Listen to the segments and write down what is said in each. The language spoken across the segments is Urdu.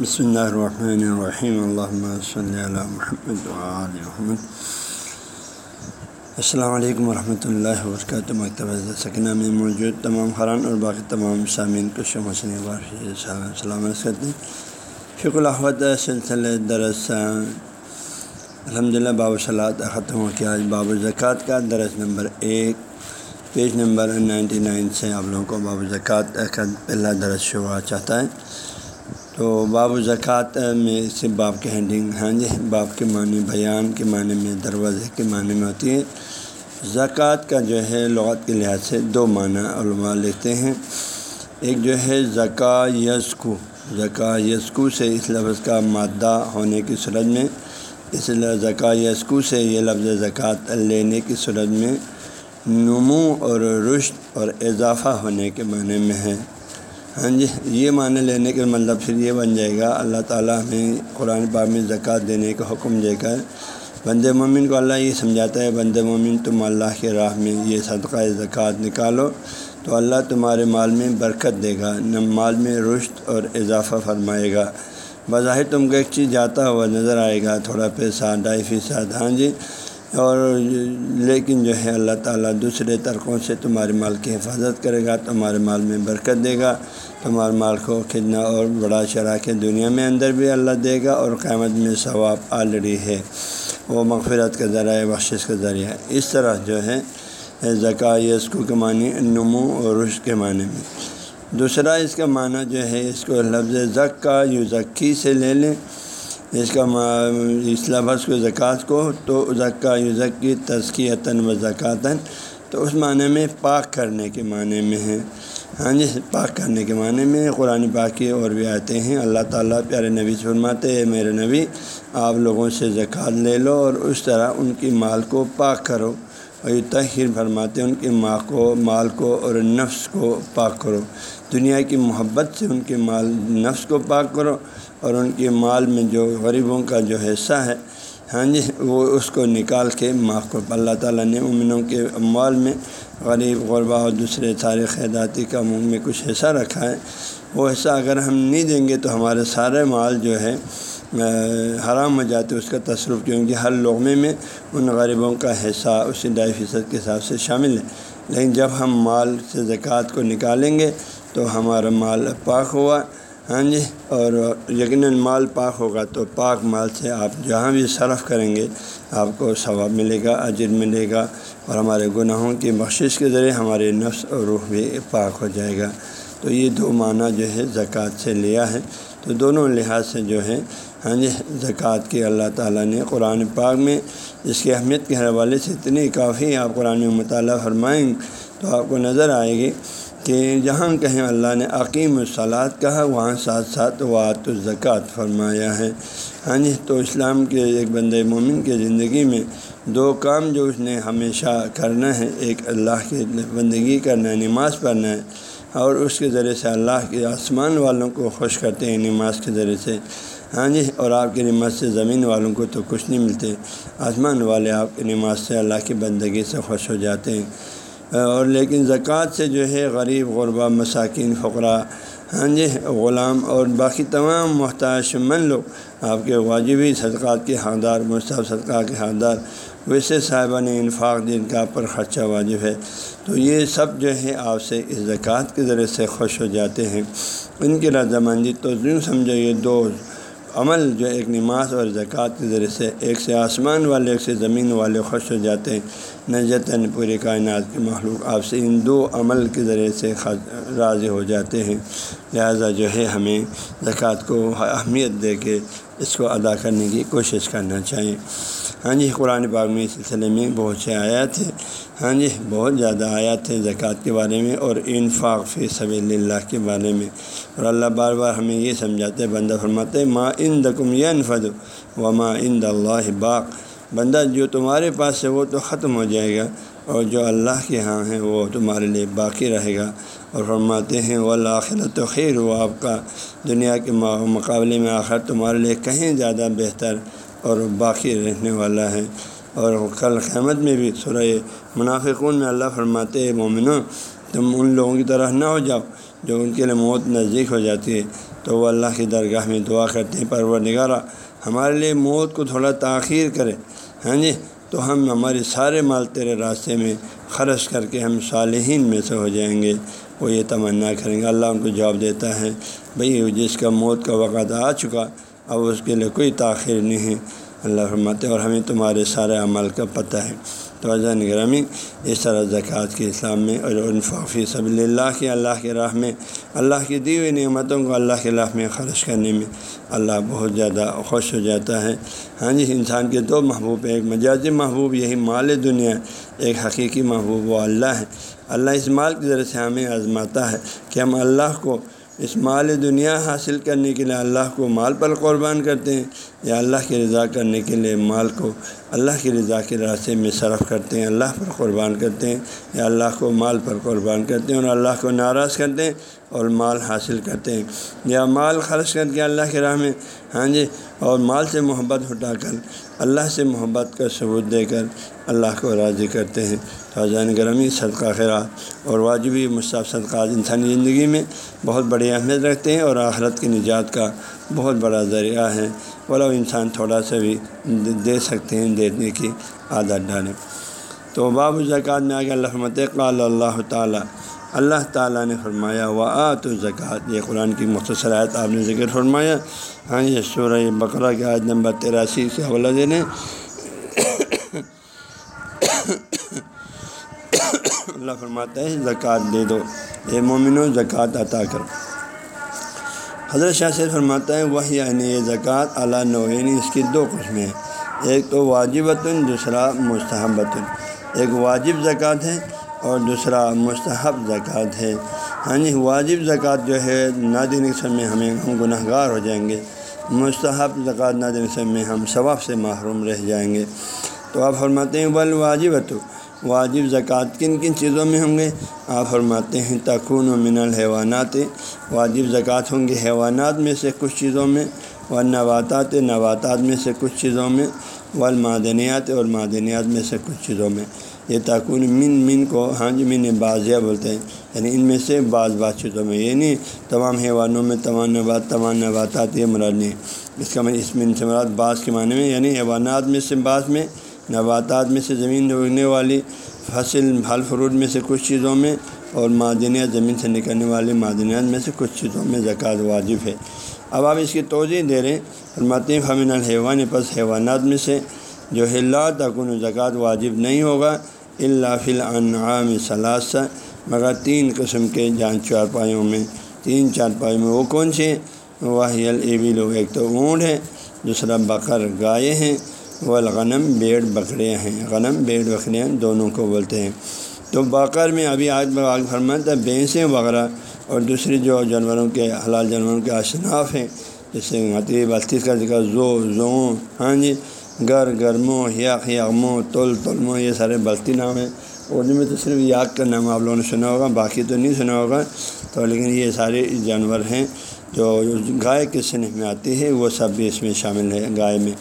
بسم اللہ الرحمن الرحیم اللہ صلی اللہ محمد محمد السلام علیکم ورحمۃ اللہ وبرکاتہ مکتبہ سکنہ میں موجود تمام خران اور باقی تمام سامعین کو شم حسن سلامت کرتے ہیں فک الحمد سلسلہ درس الحمد للہ باب صلاحت ختم ہو کے آج باب زکوٰۃ کا درس نمبر ایک پیج نمبر نائنٹی نائن سے آپ لوگوں کو باب زکوٰۃ کا پہلا درس شروع چاہتا ہے تو باب زکوٰۃ میں سے باپ کے ہینڈنگ ہاں جی باپ کے معنی بیان، کے معنی میں دروازے، کے معنی میں ہوتی ہے زکوٰۃ کا جو ہے لغت کے لحاظ سے دو معنی علماء لیتے ہیں۔ ایک جو ہے زکا یسکو زکا یسکو سے اس لفظ کا مادہ ہونے کی صورت میں، اس زکا یسکو سے یہ لفظ زکوٰۃ لینے کی صورت میں نمو اور رشت اور اضافہ ہونے کے معنی میں ہے۔ ہاں جی یہ معنی لینے کے مطلب پھر یہ بن جائے گا، اللہ تعالیٰ ہمیں قرآن پاک میں زکوٰۃ دینے کا حکم دے کر بند مومن کو اللہ یہ سمجھاتا ہے بند مومن تم اللہ کے راہ میں یہ صدقہ زکوٰۃ نکالو تو اللہ تمہارے مال میں برکت دے گا، نہ مال میں رشت اور اضافہ فرمائے گا۔ بظاہر تم کو ایک چیز جاتا ہوا نظر آئے گا، تھوڑا پیسہ، ڈھائی فیصد ہاں جی اور لیکن جو ہے اللہ تعالیٰ دوسرے طرقوں سے تمہارے مال کی حفاظت کرے گا، تمہارے مال میں برکت دے گا، تمہارے مال کو کتنا اور بڑا شرح کے دنیا میں اندر بھی اللہ دے گا اور قیامت میں ثواب آلریڈی ہے۔ وہ مغفرت کا ذریعہ بخشش کا ذریعہ اس طرح جو ہے زکا یسکو کے معنی نمو اور رش کے معنی میں۔ دوسرا اس کا معنی جو ہے، اس کو لفظ زک کا یو ذکی سے لے لیں۔ اس کا اس لفظ کو زکوٰۃ کو، تو زکا یوزک کی تزکیتاً و زکاتاً تو اس معنی میں پاک کرنے کے معنی میں ہے۔ ہاں جی پاک کرنے کے معنی میں قرآن پاک کی اور بھی آتے ہیں۔ اللہ تعالیٰ پیارے نبی سے فرماتے ہیں میرے نبی، آپ لوگوں سے زکوٰۃ لے لو اور اس طرح ان کی مال کو پاک کرو۔ اور یہ تحیر فرماتے ہیں ان کی ماں کو، مال کو اور نفس کو پاک کرو۔ دنیا کی محبت سے ان کے مال، نفس کو پاک کرو اور ان کے مال میں جو غریبوں کا جو حصہ ہے ہاں جی وہ اس کو نکال کے ماں کو۔ اللہ تعالیٰ نے امنوں کے مال میں غریب، غربا اور دوسرے سارے خیداتی کا منہ میں کچھ حصہ رکھا ہے۔ وہ حصہ اگر ہم نہیں دیں گے تو ہمارے سارے مال جو ہے حرام ہو جاتے اس کا تصرف کیونکہ ہر لغمے میں ان غریبوں کا حصہ اسی ڈھائی فیصد کے حساب سے شامل ہے۔ لیکن جب ہم مال سے زکوٰۃ کو نکالیں گے تو ہمارا مال پاک ہوا ہاں جی اور یقیناً مال پاک ہوگا تو پاک مال سے آپ جہاں بھی صرف کریں گے، آپ کو ثواب ملے گا، اجر ملے گا۔ اور ہمارے گناہوں کی بخشش کے ذریعے ہمارے نفس اور روح بھی پاک ہو جائے گا۔ تو یہ دو معنی جو ہے، زکوٰۃ سے لیا ہے۔ تو دونوں لحاظ سے جو ہے ہاں جی زکوٰۃ کی اللہ تعالیٰ نے قرآن پاک میں اس کی اہمیت کے حوالے سے اتنی کافی آپ قرآن میں مطالعہ فرمائیں تو آپ کو نظر آئے گی کہ جہاں کہیں اللہ نے عقیم الصلاط کہا، وہاں ساتھ ساتھ وات الزکوٰۃ فرمایا ہے۔ ہاں جی تو اسلام کے ایک بند مومن کے زندگی میں دو کام جو اس نے ہمیشہ کرنا ہے، ایک اللہ کی بندگی کرنا ہے نماز پڑھنا ہے اور اس کے ذریعے سے اللہ کے آسمان والوں کو خوش کرتے ہیں، نماز کے ذریعے سے۔ ہاں جی اور آپ کی نماز سے زمین والوں کو تو کچھ نہیں ملتے، آسمان والے آپ کی نماز سے اللہ کی بندگی سے خوش ہو جاتے ہیں۔ اور لیکن زکوٰۃ سے جو ہے غریب، غربا، مساکین، فقرا ہاں جی غلام اور باقی تمام محتاج من لوگ آپ کے واجبی صدقات کے حقدار مصطف صدقہ کے حقدار، ویسے صاحبان انفاق جن کا پر خرچہ واجب ہے، تو یہ سب جو ہے آپ سے اس زکوٰۃ کے ذریعے سے خوش ہو جاتے ہیں۔ ان کی رضامندی تو یوں سمجھو، یہ دو عمل جو ایک نماز اور زکوٰۃ کے ذریعے سے ایک سے آسمان والے، ایک سے زمین والے خوش ہو جاتے ہیں۔ نجتاً پوری کائنات کے مخلوق آپ سے ان دو عمل کے ذریعے سے راضی ہو جاتے ہیں۔ لہذا جو ہے، ہمیں زکوٰۃ کو اہمیت دے کے اس کو ادا کرنے کی کوشش کرنا چاہیے۔ ہاں جی قرآن پاک میں اس سلسلے میں بہت سے آیات ہیں۔ ہاں جی بہت زیادہ آیات ہیں زکوٰۃ کے بارے میں اور انفاق فی سبیل اللہ کے بارے میں۔ اور اللہ بار بار ہمیں یہ سمجھاتے بندہ فرماتے ما ان دکم یہ انفد و ما ان اللہ باغ بندہ جو تمہارے پاس ہے وہ تو ختم ہو جائے گا اور جو اللہ کے ہاں ہیں وہ تمہارے لیے باقی رہے گا۔ اور فرماتے ہیں وہ اللہ خیر وہ آپ کا دنیا کے مقابلے میں آخر تمہارے لیے کہیں زیادہ بہتر اور باقی رہنے والا ہے۔ اور کل قیامت میں بھی سورہ منافقون میں اللہ فرماتے مومنوں، تم ان لوگوں کی طرح نہ ہو جاؤ جو ان کے لیے موت نزدیک ہو جاتی ہے۔ تو وہ اللہ کی درگاہ میں دعا کرتے ہیں پرور نگارہ ہمارے لیے موت کو تھوڑا تاخیر کرے۔ ہاں جی تو ہم ہمارے سارے مال تیرے راستے میں خرچ کر کے ہم صالحین میں سے ہو جائیں گے۔ وہ یہ تمنا کریں گے، اللہ ان کو جواب دیتا ہے، بھئی جس کا موت کا وقت آ چکا، اب اس کے لیے کوئی تاخیر نہیں ہے۔ اللہ فرماتے اور ہمیں تمہارے سارے عمل کا پتہ ہے۔ تو توجہ نگرامی اس طرح زکوٰۃ کے اسلام میں اور انفافی سب اللہ کے اللہ کے راہ میں، اللہ کی دی ہوئی نعمتوں کو اللہ کے راہ میں خرچ کرنے میں اللہ بہت زیادہ خوش ہو جاتا ہے۔ ہاں جی انسان کے دو محبوب ہیں، ایک مجازی محبوب، یہی مال دنیا ایک حقیقی محبوب وہ اللہ ہے۔ اللہ اس مال کے ذریعے سے ہمیں آزماتا ہے کہ ہم اللہ کو اس مال دنیا حاصل کرنے کے لیے اللہ کو مال پر قربان کرتے ہیں یا اللہ کی رضا کرنے کے لیے مال کو اللہ کی رضا کے راستے میں صرف کرتے ہیں، اللہ پر قربان کرتے ہیں، یا اللہ کو مال پر قربان کرتے ہیں اور اللہ کو ناراض کرتے ہیں اور مال حاصل کرتے ہیں۔ یا مال خرچ کر کے اللہ کے راہ میں ہاں جی اور مال سے محبت اٹھا کر، اللہ سے محبت کا ثبوت دے کر اللہ کو راضی کرتے ہیں۔ خاجان گرمی صدقہ خیرات اور واجبی مصطف صدقات انسانی زندگی میں بہت بڑی اہمیت رکھتے ہیں اور آخرت کی نجات کا بہت بڑا ذریعہ ہے۔ ولو انسان تھوڑا سا بھی دے سکتے ہیں دینے کی عادت ڈالیں۔ تو باب زکوٰۃ میں آگے اللہ قال اللہ تعالیٰ اللہ تعالیٰ نے فرمایا و آ تو زکوٰۃ یہ قرآن کی مختصر آیت آپ نے ذکر فرمایا۔ ہاں یہ سورہ بقرہ کی عائد نمبر تراسی سے حوالہ دینے اللہ فرماتا ہے، زکوٰۃ دے دو۔ اے مومن و زکوٰۃ عطا کر حضرت شاہ سے فرماتا ہے وہ یعنی یہ زکوٰۃ اعلیٰ نوعین، اس کی دو قسمیں ہیں۔ ایک تو واجبۃً دوسرا مستحبۃً ایک واجب زکوٰۃ ہے اور دوسرا مستحب زکوٰۃ ہے۔ ہاں جی واجب زکوٰۃ جو ہے نہ دینے کے سمے ہمیں ہم گناہ گار ہو جائیں گے۔ مستحب زکوٰۃ نہ دینے کے سمے ہم ثواب سے محروم رہ جائیں گے۔ تو آپ فرماتے ہیں بل واجب تو واجب زکوٰۃ کن کن چیزوں میں ہوں گے؟ آپ فرماتے ہیں تکون و من الحیوانات. واجب زکوٰۃ ہوں گے حیوانات میں سے کچھ چیزوں میں و نباتات نباتات میں سے کچھ چیزوں میں، والمعدنیات اور معدنیات میں سے کچھ چیزوں میں. یہ تاکون من من کو ہاں جی من بازیا بولتے ہیں یعنی ان میں سے بعض بعض چیزوں میں. یہ نہیں تمام حیوانوں میں تمام نبات، تمام نباتات یہ مراد نہیں. اس کا میں اس من سے مراد بعض کے معنی میں یعنی حیوانات میں سے بعض میں نباتات میں سے زمین اگنے والی فصل، پھل، فروٹ میں سے کچھ چیزوں میں اور معدنیات زمین سے نکلنے والی معدنیات میں سے کچھ چیزوں میں زکوٰۃ واجب ہے۔ اب آپ اس کی توجہ دے رہے ہیں۔ فرماتے ہیں، فمن الحیوان پس حیوانات میں سے جو ہے لا تکن زکوٰۃ واجب نہیں ہوگا اللہ فی الانعام ثلاثہ مگر تین قسم کے جان چارپائیوں میں، تین چارپائیوں میں وہ کون سے وہ البی لوگ ایک تو اونٹ ہے، دوسرا بکر گائے ہیں۔ والغنم بیڑ بکریاں ہیں۔ غنم، بیڑ بکریاں دونوں کو بولتے ہیں۔ تو بکر میں ابھی آج آگ فرماتا ہے بھینسیں وغیرہ اور دوسری جو جانوروں کے، حلال جانوروں کے اشناف ہیں، جیسے غتی بستیس کا ذکر، زو، زوں ہاں جی گر گرمو یق یغمو تل تلمو یہ سارے بستی نام ہیں۔ اردو میں تو صرف یاق کا نام آپ لوگوں نے سنا ہوگا، باقی تو نہیں سنا ہوگا۔ تو لیکن یہ سارے جانور ہیں جو گائے کے صنف میں آتی ہے وہ سب بھی اس میں شامل ہے گائے میں۔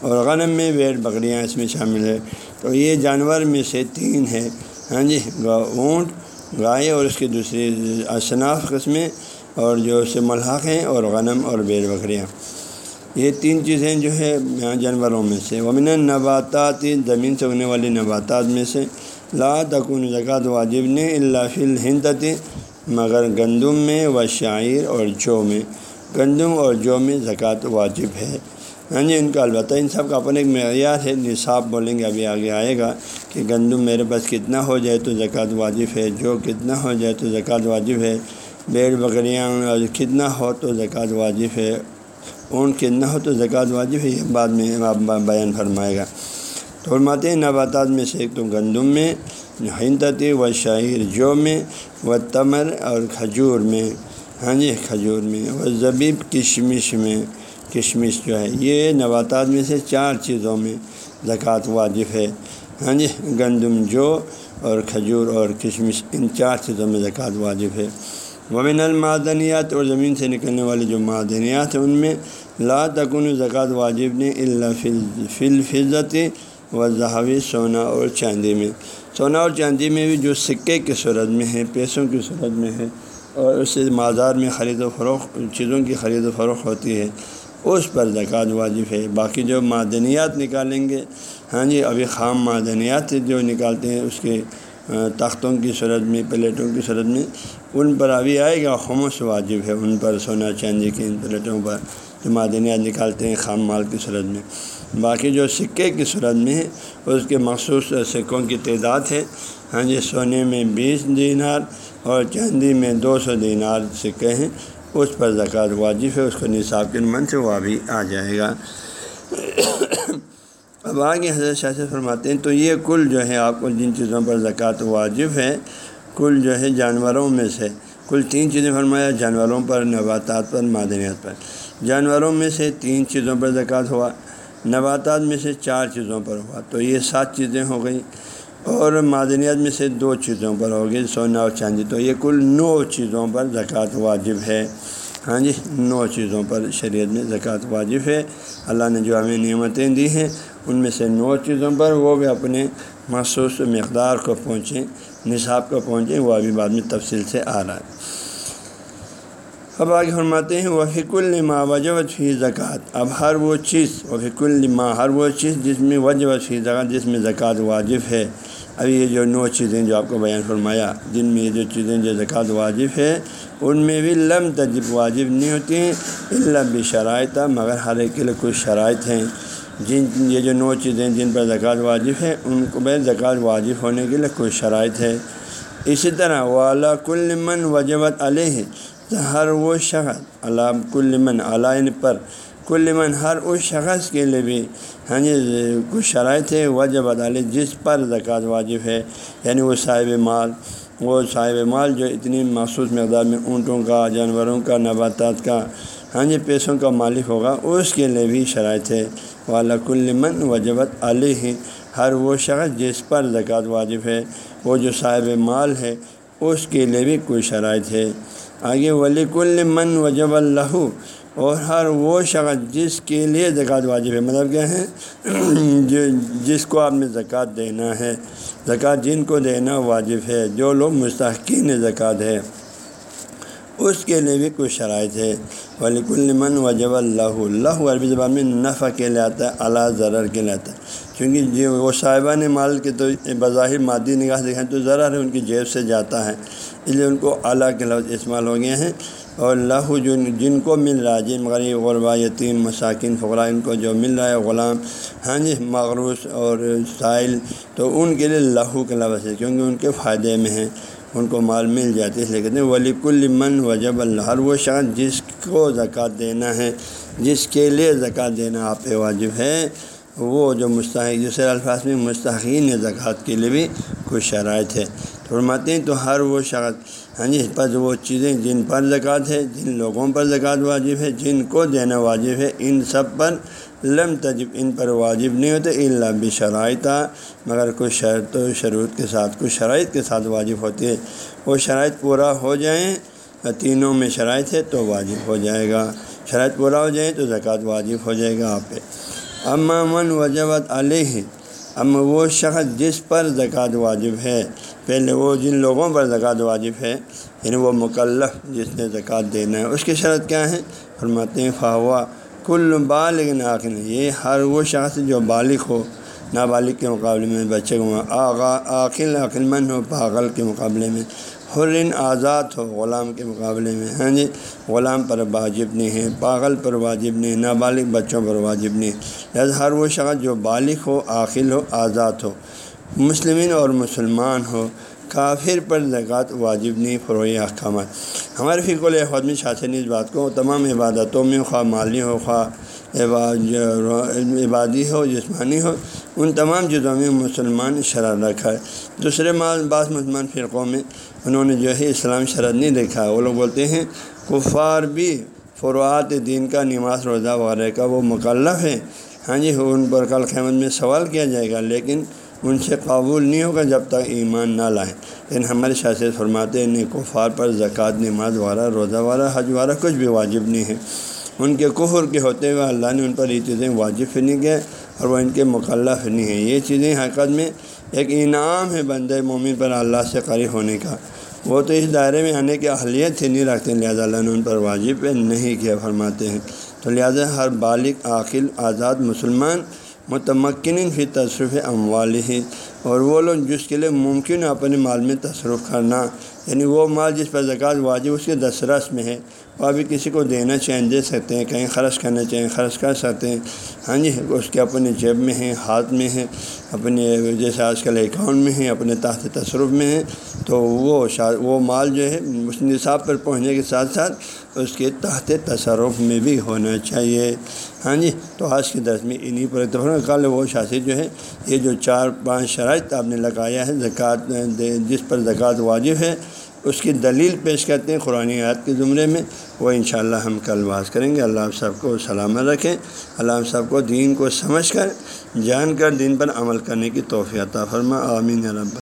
اور غنم میں بیڑ بکریاں اس میں شامل ہے تو یہ جانور میں سے تین ہے ہاں جی اونٹ، گائے اور اس کی دوسری اصناف قسمیں اور جو اس سے ملحق ہیں اور غنم اور بیڑ بکریاں۔ یہ تین چیزیں جو ہے جانوروں میں سے۔ ومن نباتات زمین سے ہونے والی نباتات میں سے۔ لا تکن زکوٰۃ واجب نے اللہ فی الحنت مگر گندم میں و شاعر اور جو میں۔ گندم اور جو میں زکوٰۃ واجب ہے۔ ہاں جی ان کا البتہ ان سب کا اپنے ایک معیار ہے، نصاب بولیں گے، ابھی آگے آئے گا کہ گندم میرے پاس کتنا ہو جائے تو زکوٰۃ واجب ہے، جو کتنا ہو جائے تو زکوٰۃ واجب ہے بیڑ بکریاں کتنا ہو تو زکوٰۃ واجب ہے، اون کتنا ہو تو زکوٰۃ واجب ہے، یہ بعد میں آپ بیان فرمائے گا۔ تو فرماتے ہیں، نباتات میں سے ایک تو گندم میں، ہندتی و شاعر جو میں، و تمر اور کھجور میں۔ ہاں جی کھجور میں، و زبیب کشمش میں۔ کشمش جو ہے یہ نباتات میں سے چار چیزوں میں زکوٰۃ واجب ہے۔ ہاں جی گندم جو اور کھجور اور کشمش، ان چار چیزوں میں زکوٰۃ واجب ہے۔ ومن المعدنیات، اور زمین سے نکلنے والی جو معدنیات ہیں، ان میں لا تکن زکوٰۃ واجب نے اللہ فل فضت و ذہوی سونا اور چاندی میں۔ سونا اور چاندی میں بھی جو سکے کی صورت میں ہے، پیسوں کی صورت میں ہے، اور اس سے مازار میں خرید و فروخت، چیزوں کی خرید و فروخت ہوتی ہے۔ اس پر زکوٰۃ واجب ہے۔ باقی جو معدنیات نکالیں گے ہاں جی ابھی خام معدنیات جو نکالتے ہیں، اس کے تختوں کی صورت میں، پلیٹوں کی صورت میں، ان پر ابھی آئے گا خمس واجب ہے۔ ان پر سونا چاندی کی ان پلیٹوں پر جو معدنیات نکالتے ہیں، خام مال کی صورت میں۔ باقی جو سکے کی صورت میں ہے، اس کے مخصوص سکوں کی تعداد ہے۔ ہاں جی سونے میں بیس دینار اور چاندی میں دو سو دینار سکے ہیں۔ اس پر زکوٰۃ واجب ہے، اس کو نصاب کے من سے وہ بھی آ جائے گا۔ اب آگے حضرت شاہ سے فرماتے ہیں، تو یہ کل جو ہے، آپ کو جن چیزوں پر زکوٰۃ واجب ہے، کل جو ہے جانوروں میں سے، کل تین چیزیں فرمایا، جانوروں پر، نباتات پر، معدنیات پر۔ جانوروں میں سے تین چیزوں پر زکوٰۃ ہوا، نباتات میں سے چار چیزوں پر ہوا۔ تو یہ سات چیزیں ہو گئیں۔ اور معدنیات میں سے دو چیزوں پر ہوگی سونا اور چاندی۔ تو یہ کل نو چیزوں پر زکوٰۃ واجب ہے۔ ہاں جی نو چیزوں پر شریعت میں زکوٰۃ واجب ہے۔ اللہ نے جو ہمیں نعمتیں دی ہیں، ان میں سے نو چیزوں پر وہ بھی اپنے مخصوص مقدار کو پہنچیں، نصاب کو پہنچیں، وہ ابھی بعد میں تفصیل سے آ رہا ہے۔ اب آگے فرماتے ہیں وہ فک الما وجوت فی زکوٰۃ اب ہر وہ چیز وہ فک الما ہر وہ چیز جس میں وجوت فی زکوٰۃ جس میں زکوٰۃ واجب ہے۔ ابھی یہ جو نو چیزیں جو آپ کو بیان فرمایا، جن میں یہ جو چیزیں جو زکوٰۃ واجب ہے، ان میں بھی لم تجب واجب نہیں ہوتی ہیں اللہ بھی شرائط مگر ہر ایک کے لیے کچھ شرائط ہیں۔ جن، یہ جو نو چیزیں جن پر زکوٰۃ واجب ہے، ان کو بے زکوٰۃ واجب ہونے کے لیے کچھ شرائط ہے۔ اسی طرح والا کل من وجبت علیہ، ہر وہ شخص اللہ کل من علائن پر کل من ہر اس شخص کے لیے بھی ہاں جی کچھ شرائط ہے وجبت علیہ جس پر زکوٰۃ واجب ہے۔ یعنی وہ صاحب مال، وہ صاحب مال جو اتنی مخصوص مقدار میں اونٹوں کا، جانوروں کا، نباتات کا ہاں جی پیسوں کا مالک ہوگا، اس کے لیے بھی شرائط ہے والا کل من وجبت علیہ، ہر وہ شخص جس پر زکوٰۃ واجب ہے، وہ جو صاحب مال ہے، اس کے لیے بھی کوئی شرائط ہے۔ آگے، ولی کل من وجب اللہ اور ہر وہ شخص جس کے لیے زکوٰۃ واجب ہے مطلب کیا ہے؟ جو جس کو آپ نے زکوٰۃ دینا ہے، زکوٰۃ جن کو دینا واجب ہے، جو لوگ مستحقین زکوٰۃ ہے، اس کے لیے بھی کچھ شرائط ہے۔ ولیک المن وجب اللہ اللہ عربی زبان میں نفع کے لیے آتا ہے اعلیٰ ضرر کے لیے آتا ہے۔ کیونکہ جو وہ صاحبان مال کے تو بظاہر مادی نگاہ دکھائیں تو ضرر ہے، ان کی جیب سے جاتا ہے۔ اس لیے ان کو اعلیٰ کے لفظ استعمال ہو گئے ہیں۔ اور اللہ جن جن کو مل رہا ہے، جن غریب، غربا، یتیم، مساکین فقرا ان کو جو مل رہا ہے، غلام ہاں جی مغروس اور سائل، تو ان کے لیے لہو کے لفظ ہے کیونکہ ان کے فائدے میں ہیں، ان کو مال مل جاتی ہے، اس لیے کہتے ہیں ولی کل من وجب اللہ ہر وہ شخص جس کو زکوٰۃ دینا ہے، جس کے لیے زکوٰۃ دینا آپ پہ واجب ہے، وہ جو مستحق، دوسرے الفاظ میں مستحقین زکوٰۃ کے لیے بھی کچھ شرائط ہے۔ فرماتے ہیں، تو ہر وہ شخص ہاں جی پر وہ چیزیں جن پر زکوٰۃ ہے، جن لوگوں پر زکوٰۃ واجب ہے، جن کو دینا واجب ہے، ان سب پر لم تجب، ان پر واجب نہیں ہوتے اللہ بھی شرائط مگر کچھ شرط و شروط کے ساتھ، کچھ شرائط کے ساتھ واجب ہوتی ہے۔ وہ شرائط پورا ہو جائیں، تینوں میں شرائط ہے تو واجب ہو جائے گا۔ شرائط پورا ہو جائیں تو زکوٰۃ واجب ہو جائے گا آپ پہ۔ امن وجبت علیہ ام وہ شخص جس پر زکوٰۃ واجب ہے پہلے وہ جن لوگوں پر زکوٰۃ واجب ہے یعنی وہ مکلف جس نے زکوٰۃ دینا ہے، اس کی شرط کیا ہے؟ فرماتے ہیں فاوا کل بالغ ناخن یہ ہر وہ شخص جو بالغ ہو، نابالغ کے مقابلے میں بچے کو، آغا عقل عقل مند ہو، پاگل کے مقابلے میں۔ حرن آزاد ہو، غلام کے مقابلے میں۔ ہاں جی غلام پر واجب نہیں ہے، پاگل پر واجب نہیں، نابالغ بچوں پر واجب نہیں۔ لہٰذا ہر وہ شخص جو بالغ ہو عاقل ہو، آزاد ہو۔ مسلمین اور مسلمان ہو، کافر پر زکوٰۃ واجب نہیں فروئی احکامات ہمارے فکر الحمد شاثن اس بات کو تمام عبادتوں میں، خواہ مالی ہو، خواہ عبادی ہو، جسمانی ہو، ان تمام چیزوں میں مسلمان شرح رکھا ہے۔ دوسرے بعض مسلمان فرقوں میں انہوں نے جو ہے اسلام شرط نہیں دیکھا۔ ہے وہ لوگ بولتے ہیں، کفار بھی فروعات دین کا، نماز، روزہ وغیرہ کا وہ مکلف ہے ہاں جی ان پر کل خیمت میں سوال کیا جائے گا، لیکن ان سے قابول نہیں ہوگا جب تک ایمان نہ لائیں۔ لیکن ہمارے شاست فرماتے ہیں کفار پر زکوٰۃ، نماز وغیرہ، روزہ وغیرہ، حج وغیرہ کچھ بھی واجب نہیں ہے۔ ان کے کفر کے ہوتے ہوئے اللہ نے ان پر یہ چیزیں واجب نہیں کیا اور وہ ان کے مکلف نہیں ہیں یہ چیزیں حقیقت میں ایک انعام ہے بند مومن پر اللہ سے قریب ہونے کا۔ وہ تو اس دائرے میں آنے کی اہلیت ہی نہیں رکھتے، لہٰذا اللہ نے ان پر واجب نہیں کیا، فرماتے ہیں۔ تو لہٰذا ہر بالغ، عاقل، آزاد مسلمان متمکن فی تصرف اموال ہی۔ اور وہ لوگ جس کے لیے ممکن ہے اپنے مال میں تصرف کرنا یعنی وہ مال جس پر زکوٰۃ واجب اس کے دسرس میں ہے۔ وہ ابھی کسی کو دینا چاہیں، دے سکتے ہیں، کہیں خرچ کرنا چاہیں، خرچ کر سکتے ہیں۔ ہاں جی اس کے اپنے جیب میں ہیں، ہاتھ میں ہیں اپنے جیسے آج کل اکاؤنٹ میں ہیں، اپنے تحت تصرف میں ہیں۔ تو وہ وہ مال جو ہے، اس نصاب پر پہنچنے کے ساتھ ساتھ اس کے تحت تصرف میں بھی ہونا چاہیے۔ ہاں جی تو آج کے درس میں انہیں پر اتفاق کل وہ شاسی جو ہے، یہ جو چار پانچ شرائط آپ نے لگایا ہے، زکوٰۃ جس پر زکوٰۃ واجب ہے اس کی دلیل پیش کرتے ہیں قرآن آیات کے زمرے میں۔ وہ انشاءاللہ ہم کل باز کریں گے۔ اللہ آپ سب کو سلامت رکھیں۔ اللہ آپ سب کو دین کو سمجھ کر، جان کر، دین پر عمل کرنے کی توفیع عطا فرما۔ آمین رب